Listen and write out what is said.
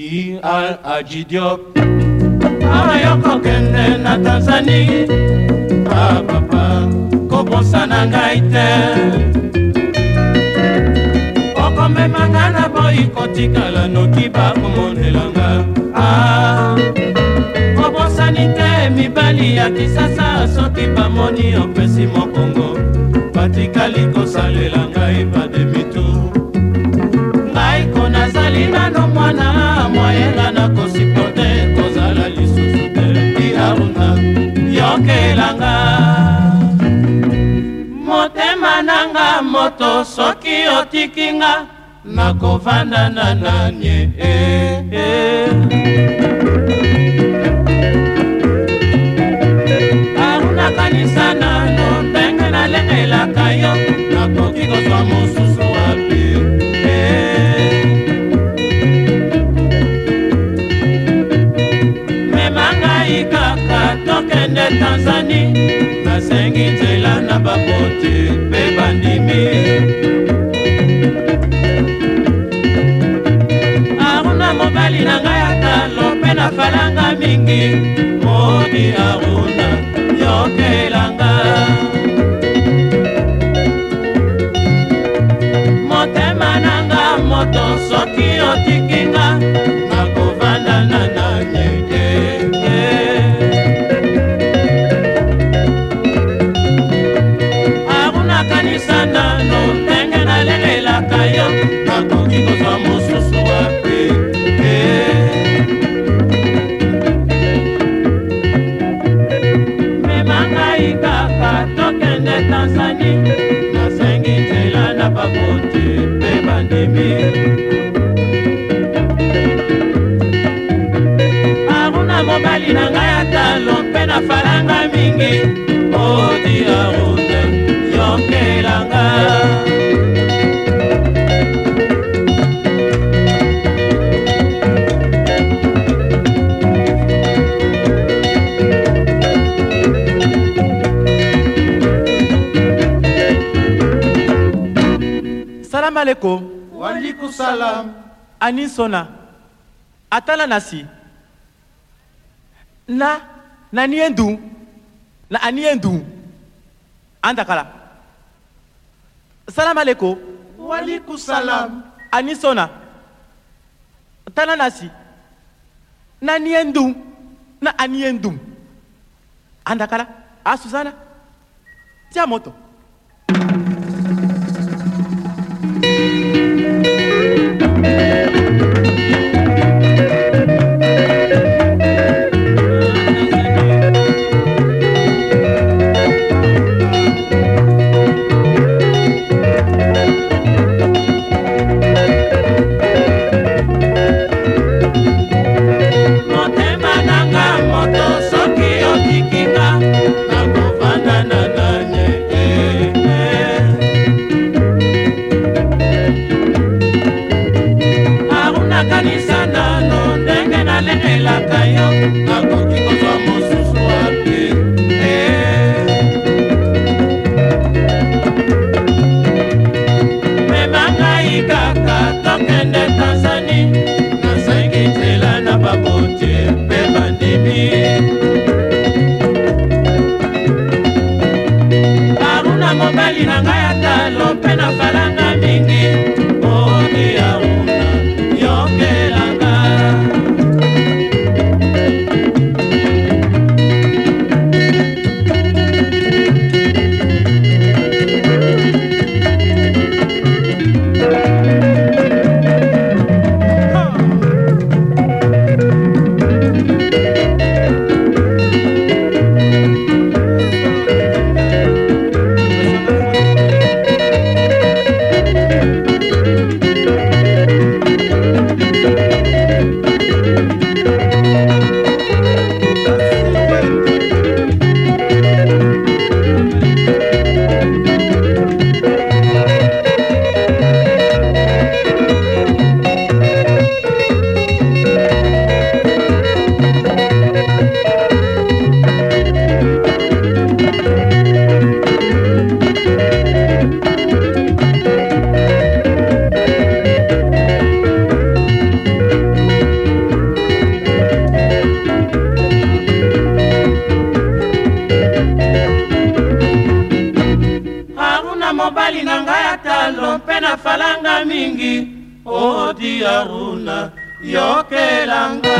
i al ajidiop ana yoko kende na tanzani a ah, papa kobosana ngai te okomemanga na boyi kotikala noki bakomondelanga a ah, kobosani te mibali ya kisasa soki bamoni opesi mokongo batikali kosalela ngai bat moto soki otiki nga nakovanda na nani eh, eh. arunakanisa nano ndenge nalengelaka yo nakoki kozwa mosusu wapi eh. memanga ikaka tokende tanzanie balanga nazali nasengi nzela na bakuti mpe bandimi aruna mobali na ngai atalo mpe na falanga mingi odia salamu aleykum waalikum salam a ni sɔnna a taala na si na na ni ye n dun na a ni ye n dun an dakala salamu aleykum waalikum salam a ni sɔnna taala na si na ni ye n dun na a ni ye n dun an dakala a ah, susana tiya mɔtɔ mobali na ngai atalo mpe na falanga mingi odiaruna yokelanga